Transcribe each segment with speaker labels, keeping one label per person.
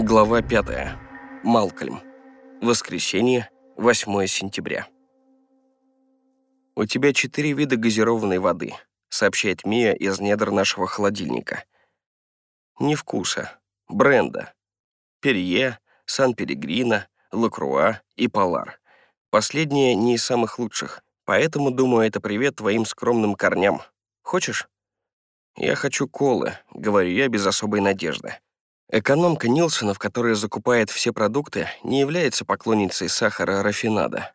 Speaker 1: Глава 5. Малкольм. Воскресенье, 8 сентября. «У тебя четыре вида газированной воды», — сообщает Мия из недр нашего холодильника. «Ни вкуса. Бренда. Перье, Сан-Пелегрино, Лакруа и Полар. Последнее не из самых лучших, поэтому, думаю, это привет твоим скромным корням. Хочешь?» «Я хочу колы», — говорю я без особой надежды. Экономка Нилсонов, которая закупает все продукты, не является поклонницей сахара рафинада.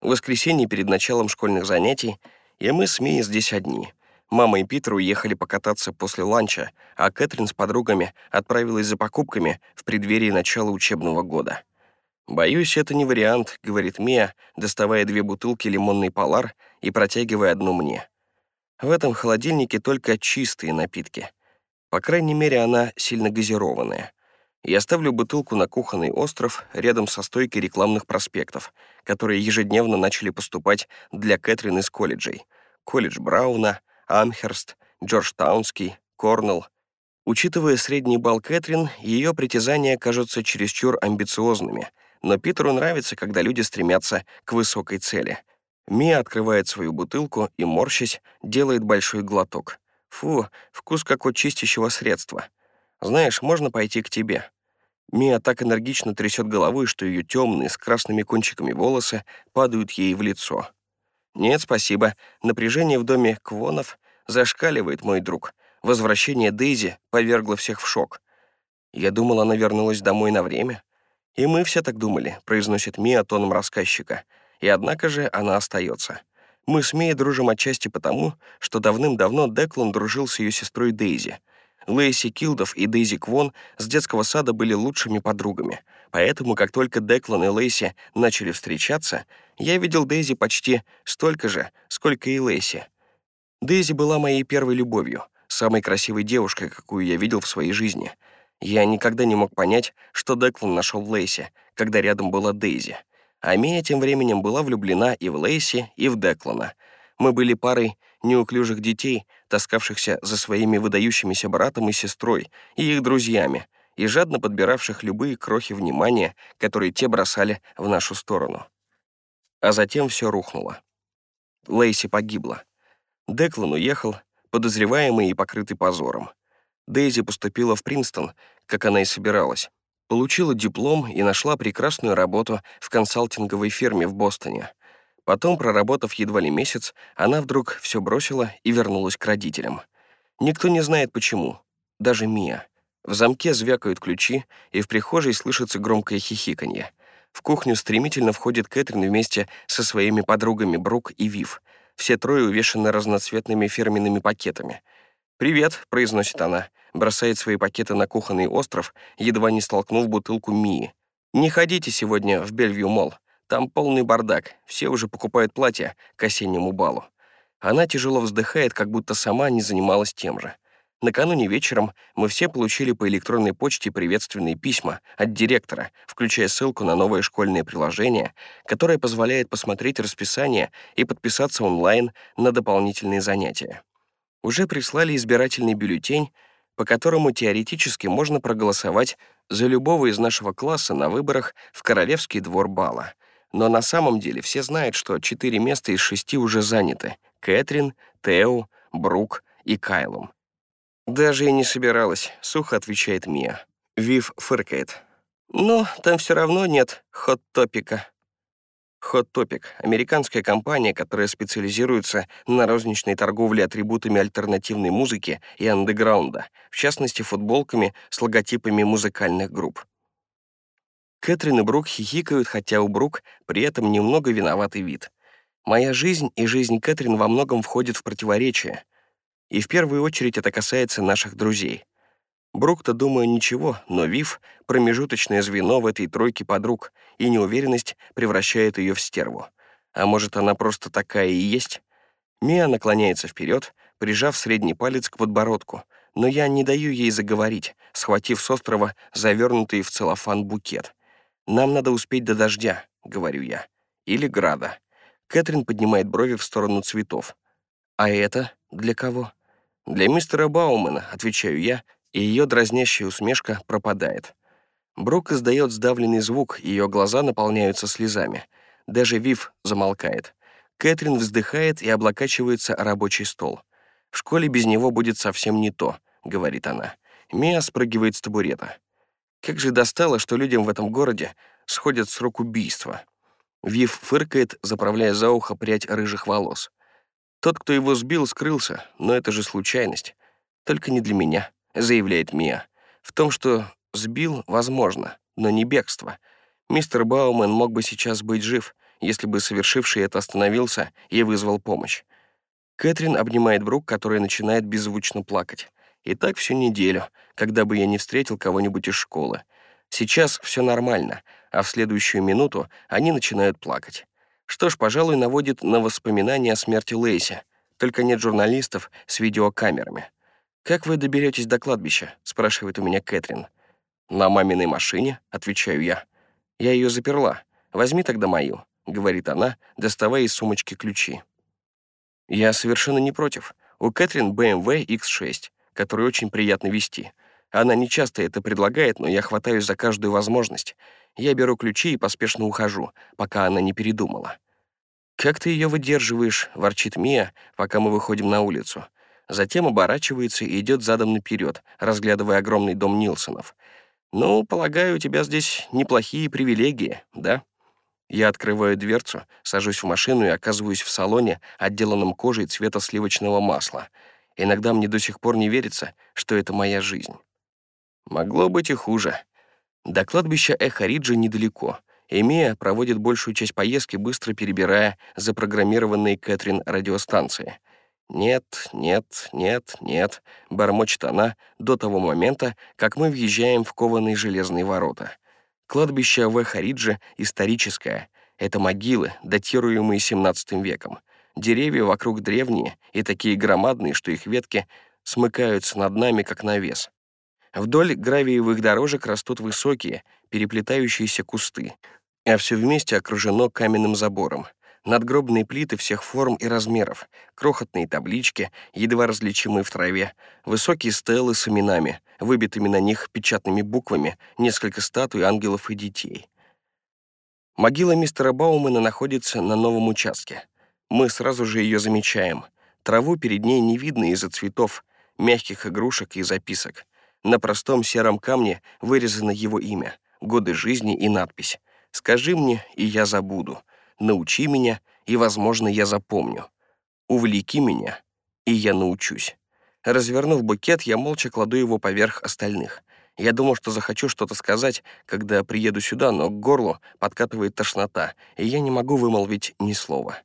Speaker 1: В воскресенье перед началом школьных занятий, и мы с Мией здесь одни. Мама и Питер уехали покататься после ланча, а Кэтрин с подругами отправилась за покупками в преддверии начала учебного года. «Боюсь, это не вариант», — говорит Мия, доставая две бутылки лимонный полар и протягивая одну мне. В этом холодильнике только чистые напитки — по крайней мере, она сильно газированная. Я ставлю бутылку на кухонный остров рядом со стойкой рекламных проспектов, которые ежедневно начали поступать для Кэтрин из колледжей. Колледж Брауна, Амхерст, Джорджтаунский, Корнелл. Учитывая средний балл Кэтрин, ее притязания кажутся чересчур амбициозными, но Питеру нравится, когда люди стремятся к высокой цели. Мия открывает свою бутылку и, морщась, делает большой глоток. Фу, вкус как от чистящего средства. Знаешь, можно пойти к тебе. Мия так энергично трясет головой, что ее темные с красными кончиками волосы падают ей в лицо. Нет, спасибо. Напряжение в доме Квонов зашкаливает, мой друг. Возвращение Дейзи повергло всех в шок. Я думала, она вернулась домой на время. И мы все так думали, произносит Мия тоном рассказчика. И однако же она остается. Мы с Мией дружим отчасти потому, что давным-давно Деклан дружил с ее сестрой Дейзи. Лейси Килдов и Дейзи Квон с детского сада были лучшими подругами, поэтому как только Деклан и Лейси начали встречаться, я видел Дейзи почти столько же, сколько и Лейси. Дейзи была моей первой любовью, самой красивой девушкой, какую я видел в своей жизни. Я никогда не мог понять, что Деклан нашел в Лейси, когда рядом была Дейзи. А Мия тем временем была влюблена и в Лейси, и в Деклана. Мы были парой неуклюжих детей, таскавшихся за своими выдающимися братом и сестрой, и их друзьями, и жадно подбиравших любые крохи внимания, которые те бросали в нашу сторону. А затем все рухнуло. Лейси погибла. Деклан уехал, подозреваемый и покрытый позором. Дейзи поступила в Принстон, как она и собиралась, Получила диплом и нашла прекрасную работу в консалтинговой фирме в Бостоне. Потом, проработав едва ли месяц, она вдруг все бросила и вернулась к родителям. Никто не знает почему, даже Мия. В замке звякают ключи, и в прихожей слышится громкое хихиканье. В кухню стремительно входит Кэтрин вместе со своими подругами Брук и Вив. Все трое увешаны разноцветными фирменными пакетами. «Привет», — произносит она бросает свои пакеты на кухонный остров, едва не столкнув бутылку Мии. «Не ходите сегодня в Бельвью-молл. Там полный бардак, все уже покупают платья к осеннему балу». Она тяжело вздыхает, как будто сама не занималась тем же. Накануне вечером мы все получили по электронной почте приветственные письма от директора, включая ссылку на новое школьное приложение, которое позволяет посмотреть расписание и подписаться онлайн на дополнительные занятия. Уже прислали избирательный бюллетень, по которому теоретически можно проголосовать за любого из нашего класса на выборах в Королевский двор бала. Но на самом деле все знают, что четыре места из шести уже заняты — Кэтрин, Тео, Брук и Кайлом. «Даже и не собиралась», — сухо отвечает Мия. Вив фыркает. «Ну, там все равно нет хот-топика». Hot Topic — американская компания, которая специализируется на розничной торговле атрибутами альтернативной музыки и андеграунда, в частности, футболками с логотипами музыкальных групп. Кэтрин и Брук хихикают, хотя у Брук при этом немного виноватый вид. Моя жизнь и жизнь Кэтрин во многом входят в противоречие. И в первую очередь это касается наших друзей. Брук-то, думаю, ничего, но Вив — промежуточное звено в этой тройке подруг, и неуверенность превращает ее в стерву. А может, она просто такая и есть? Мия наклоняется вперед, прижав средний палец к подбородку, но я не даю ей заговорить, схватив с острова завернутый в целлофан букет. «Нам надо успеть до дождя», — говорю я. «Или града». Кэтрин поднимает брови в сторону цветов. «А это для кого?» «Для мистера Баумана», — отвечаю я, и ее дразнящая усмешка пропадает. Брук издает сдавленный звук, ее глаза наполняются слезами. Даже Вив замолкает. Кэтрин вздыхает и облокачивается о рабочий стол. «В школе без него будет совсем не то», — говорит она. Мия спрыгивает с табурета. Как же достало, что людям в этом городе сходят с рук убийства. Вив фыркает, заправляя за ухо прядь рыжих волос. Тот, кто его сбил, скрылся, но это же случайность. Только не для меня, заявляет Мия. В том, что сбил, возможно, но не бегство. Мистер Баумен мог бы сейчас быть жив, если бы совершивший это остановился и вызвал помощь. Кэтрин обнимает Брук, которая начинает беззвучно плакать. И так всю неделю, когда бы я не встретил кого-нибудь из школы. Сейчас все нормально, а в следующую минуту они начинают плакать. Что ж, пожалуй, наводит на воспоминания о смерти Лейси. Только нет журналистов с видеокамерами. «Как вы доберетесь до кладбища?» — спрашивает у меня Кэтрин. «На маминой машине», — отвечаю я. «Я ее заперла. Возьми тогда мою», — говорит она, доставая из сумочки ключи. Я совершенно не против. У Кэтрин BMW X6, который очень приятно вести. Она не часто это предлагает, но я хватаюсь за каждую возможность. Я беру ключи и поспешно ухожу, пока она не передумала. «Как ты ее выдерживаешь?» — ворчит Мия, пока мы выходим на улицу. Затем оборачивается и идет задом наперед, разглядывая огромный дом Нилсонов. «Ну, полагаю, у тебя здесь неплохие привилегии, да?» Я открываю дверцу, сажусь в машину и оказываюсь в салоне, отделанном кожей цвета сливочного масла. Иногда мне до сих пор не верится, что это моя жизнь. Могло быть и хуже. До кладбища Эхариджа недалеко. Эмия проводит большую часть поездки, быстро перебирая запрограммированные Кэтрин радиостанции. «Нет, нет, нет, нет», — бормочет она до того момента, как мы въезжаем в кованые железные ворота. Кладбище в Эхаридже историческое. Это могилы, датируемые 17 веком. Деревья вокруг древние и такие громадные, что их ветки смыкаются над нами, как навес. Вдоль гравиевых дорожек растут высокие, переплетающиеся кусты, а все вместе окружено каменным забором. Надгробные плиты всех форм и размеров, крохотные таблички, едва различимые в траве, высокие стелы с именами, выбитыми на них печатными буквами, несколько статуй ангелов и детей. Могила мистера Баумана находится на новом участке. Мы сразу же ее замечаем. Траву перед ней не видно из-за цветов, мягких игрушек и записок. На простом сером камне вырезано его имя, годы жизни и надпись «Скажи мне, и я забуду. Научи меня, и, возможно, я запомню. Увлеки меня, и я научусь». Развернув букет, я молча кладу его поверх остальных. Я думал, что захочу что-то сказать, когда приеду сюда, но к горлу подкатывает тошнота, и я не могу вымолвить ни слова.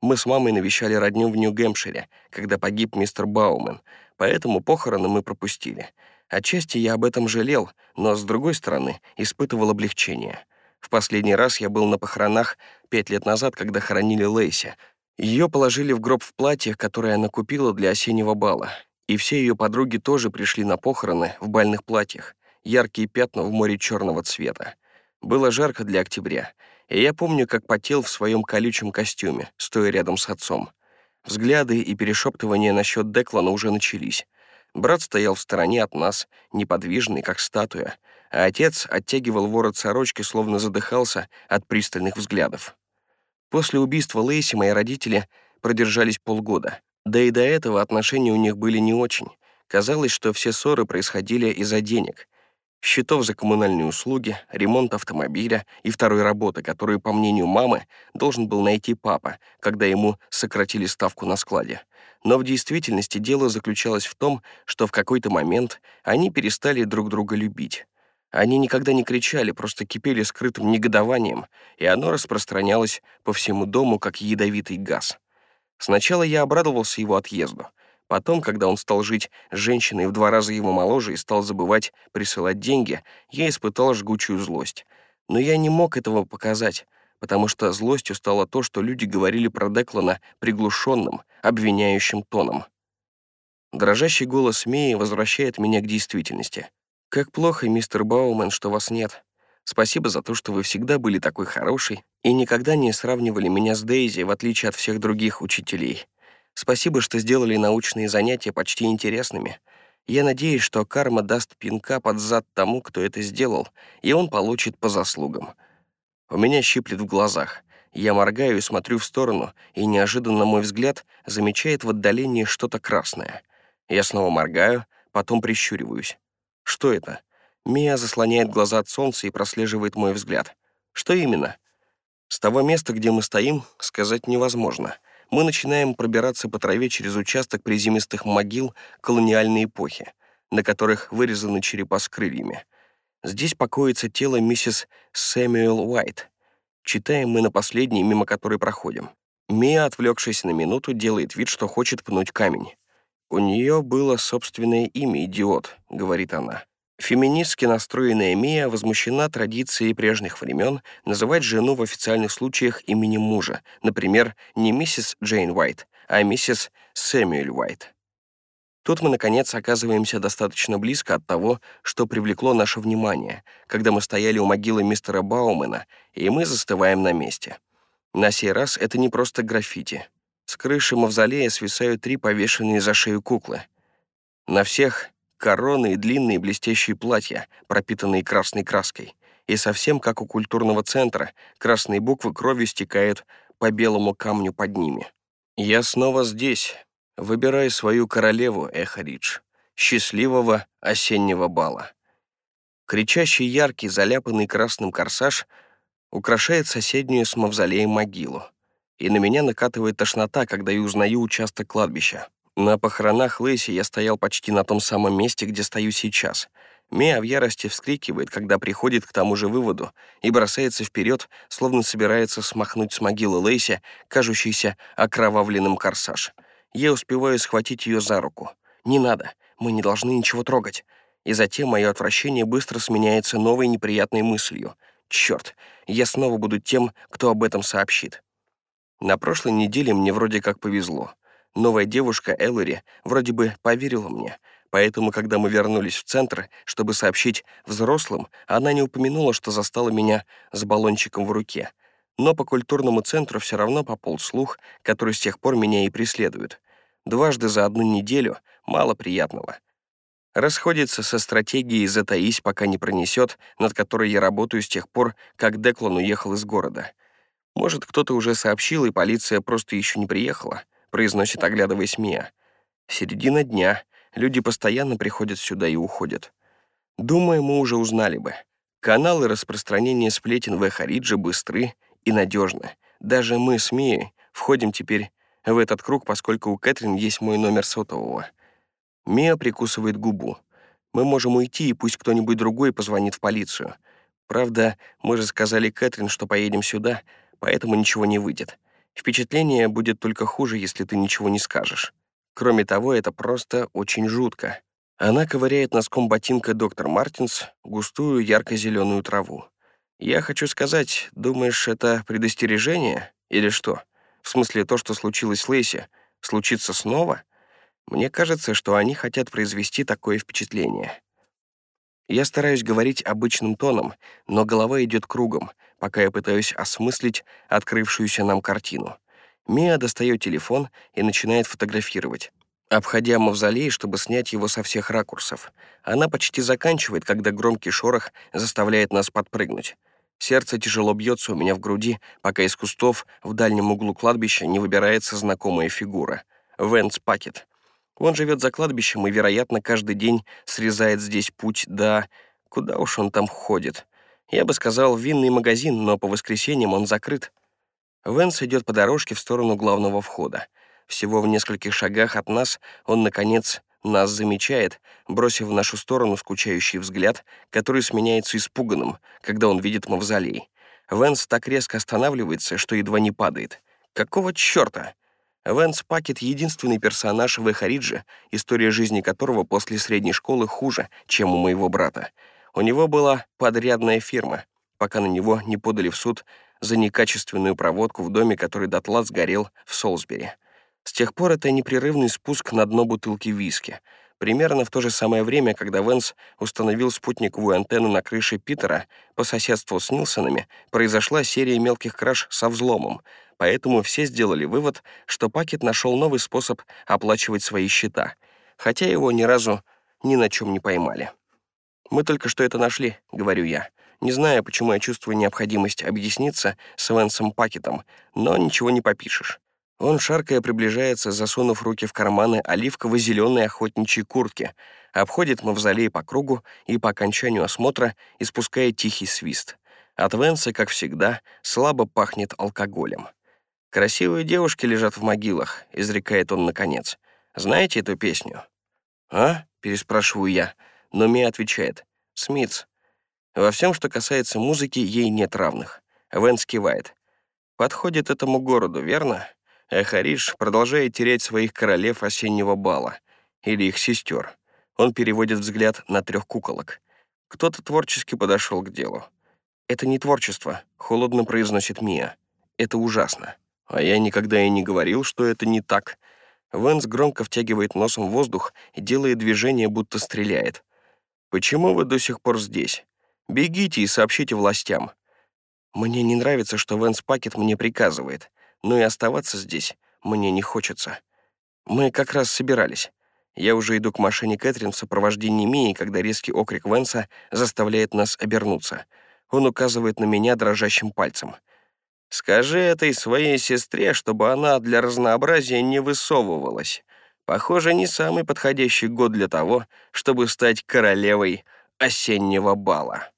Speaker 1: Мы с мамой навещали родню в Нью-Гэмпшире, когда погиб мистер Баумен, поэтому похороны мы пропустили. Отчасти я об этом жалел, но, с другой стороны, испытывал облегчение. В последний раз я был на похоронах пять лет назад, когда хоронили Лейси. Ее положили в гроб в платье, которое она купила для осеннего бала. И все ее подруги тоже пришли на похороны в бальных платьях, яркие пятна в море черного цвета. Было жарко для октября, и я помню, как потел в своем колючем костюме, стоя рядом с отцом. Взгляды и перешептывания насчет Деклана уже начались. Брат стоял в стороне от нас, неподвижный, как статуя, а отец оттягивал ворот сорочки, словно задыхался от пристальных взглядов. После убийства Лейси мои родители продержались полгода. Да и до этого отношения у них были не очень. Казалось, что все ссоры происходили из-за денег. Счетов за коммунальные услуги, ремонт автомобиля и второй работы, которую, по мнению мамы, должен был найти папа, когда ему сократили ставку на складе. Но в действительности дело заключалось в том, что в какой-то момент они перестали друг друга любить. Они никогда не кричали, просто кипели скрытым негодованием, и оно распространялось по всему дому, как ядовитый газ. Сначала я обрадовался его отъезду. Потом, когда он стал жить с женщиной в два раза его моложе и стал забывать присылать деньги, я испытал жгучую злость. Но я не мог этого показать, потому что злостью стало то, что люди говорили про Деклана приглушенным, обвиняющим тоном. Дрожащий голос Мии возвращает меня к действительности. «Как плохо, мистер Баумен, что вас нет. Спасибо за то, что вы всегда были такой хороший и никогда не сравнивали меня с Дейзи, в отличие от всех других учителей. Спасибо, что сделали научные занятия почти интересными. Я надеюсь, что карма даст пинка под зад тому, кто это сделал, и он получит по заслугам. У меня щиплет в глазах. Я моргаю и смотрю в сторону, и неожиданно мой взгляд замечает в отдалении что-то красное. Я снова моргаю, потом прищуриваюсь. Что это? Мия заслоняет глаза от солнца и прослеживает мой взгляд. Что именно? С того места, где мы стоим, сказать невозможно — мы начинаем пробираться по траве через участок приземистых могил колониальной эпохи, на которых вырезаны черепа с крыльями. Здесь покоится тело миссис Сэмюэл Уайт. Читаем мы на последней, мимо которой проходим. Мия, отвлекшись на минуту, делает вид, что хочет пнуть камень. «У нее было собственное имя, идиот», — говорит она. Феминистски настроенная Мия возмущена традицией прежних времен называть жену в официальных случаях именем мужа, например, не миссис Джейн Уайт, а миссис Сэмюэль Уайт. Тут мы, наконец, оказываемся достаточно близко от того, что привлекло наше внимание, когда мы стояли у могилы мистера Баумена, и мы застываем на месте. На сей раз это не просто граффити. С крыши мавзолея свисают три повешенные за шею куклы. На всех короны и длинные блестящие платья, пропитанные красной краской. И совсем как у культурного центра, красные буквы кровью стекают по белому камню под ними. «Я снова здесь. Выбирай свою королеву, Эхаридж. Счастливого осеннего бала». Кричащий яркий, заляпанный красным корсаж украшает соседнюю с мавзолеем могилу. И на меня накатывает тошнота, когда я узнаю участок кладбища. На похоронах Лэйси я стоял почти на том самом месте, где стою сейчас. Мия в ярости вскрикивает, когда приходит к тому же выводу, и бросается вперед, словно собирается смахнуть с могилы Лэйси, кажущийся окровавленным корсаж. Я успеваю схватить ее за руку. «Не надо, мы не должны ничего трогать». И затем мое отвращение быстро сменяется новой неприятной мыслью. «Черт, я снова буду тем, кто об этом сообщит». На прошлой неделе мне вроде как повезло. Новая девушка Эллари вроде бы поверила мне, поэтому, когда мы вернулись в центр, чтобы сообщить взрослым, она не упомянула, что застала меня с баллончиком в руке. Но по культурному центру все равно пополз слух, который с тех пор меня и преследует. Дважды за одну неделю мало приятного. Расходится со стратегией «затаись, пока не пронесет», над которой я работаю с тех пор, как Деклан уехал из города. Может, кто-то уже сообщил, и полиция просто еще не приехала. — произносит, оглядываясь Мия. «Середина дня. Люди постоянно приходят сюда и уходят. Думаю, мы уже узнали бы. Каналы распространения сплетен в Эхаридже быстры и надежны. Даже мы с Мией входим теперь в этот круг, поскольку у Кэтрин есть мой номер сотового. Мия прикусывает губу. Мы можем уйти, и пусть кто-нибудь другой позвонит в полицию. Правда, мы же сказали Кэтрин, что поедем сюда, поэтому ничего не выйдет. Впечатление будет только хуже, если ты ничего не скажешь. Кроме того, это просто очень жутко. Она ковыряет носком ботинка доктор Мартинс густую ярко-зеленую траву. Я хочу сказать, думаешь, это предостережение или что? В смысле, то, что случилось с Лейси, случится снова? Мне кажется, что они хотят произвести такое впечатление. Я стараюсь говорить обычным тоном, но голова идет кругом, пока я пытаюсь осмыслить открывшуюся нам картину. Мия достает телефон и начинает фотографировать. Обходя мавзолей, чтобы снять его со всех ракурсов. Она почти заканчивает, когда громкий шорох заставляет нас подпрыгнуть. Сердце тяжело бьется у меня в груди, пока из кустов в дальнем углу кладбища не выбирается знакомая фигура. Венс Пакет — он живет за кладбищем и, вероятно, каждый день срезает здесь путь до... Куда уж он там ходит? Я бы сказал, винный магазин, но по воскресеньям он закрыт. Венс идет по дорожке в сторону главного входа. Всего в нескольких шагах от нас он, наконец, нас замечает, бросив в нашу сторону скучающий взгляд, который сменяется испуганным, когда он видит мавзолей. Венс так резко останавливается, что едва не падает. Какого черта? Вэнс Пакет — единственный персонаж в Эхаридже, история жизни которого после средней школы хуже, чем у моего брата. У него была подрядная фирма, пока на него не подали в суд за некачественную проводку в доме, который дотла сгорел в Солсбери. С тех пор это непрерывный спуск на дно бутылки виски. Примерно в то же самое время, когда Венс установил спутниковую антенну на крыше Питера по соседству с Нилсонами, произошла серия мелких краж со взломом — Поэтому все сделали вывод, что Пакет нашел новый способ оплачивать свои счета, хотя его ни разу ни на чем не поймали. «Мы только что это нашли», — говорю я. Не знаю, почему я чувствую необходимость объясниться с Венсом Пакетом, но ничего не попишешь. Он, шаркая, приближается, засунув руки в карманы оливково-зеленой охотничьей куртки, обходит мавзолей по кругу и по окончанию осмотра испускает тихий свист. От Венса, как всегда, слабо пахнет алкоголем. «Красивые девушки лежат в могилах», — изрекает он наконец. «Знаете эту песню?» «А?» — переспрашиваю я, но Мия отвечает. «Смитс». Во всем, что касается музыки, ей нет равных. Венс кивает. «Подходит этому городу, верно?» Эхариш продолжает терять своих королев осеннего бала. Или их сестер. Он переводит взгляд на трех куколок. Кто-то творчески подошел к делу. «Это не творчество», — холодно произносит Мия. «Это ужасно». А я никогда и не говорил, что это не так. Венс громко втягивает носом воздух и делает движение, будто стреляет. «Почему вы до сих пор здесь? Бегите и сообщите властям». Мне не нравится, что Венс Пакет мне приказывает, но и оставаться здесь мне не хочется. Мы как раз собирались. Я уже иду к машине Кэтрин в сопровождении Мии, когда резкий окрик Венса заставляет нас обернуться. Он указывает на меня дрожащим пальцем — Скажи этой своей сестре, чтобы она для разнообразия не высовывалась. Похоже, не самый подходящий год для того, чтобы стать королевой осеннего бала.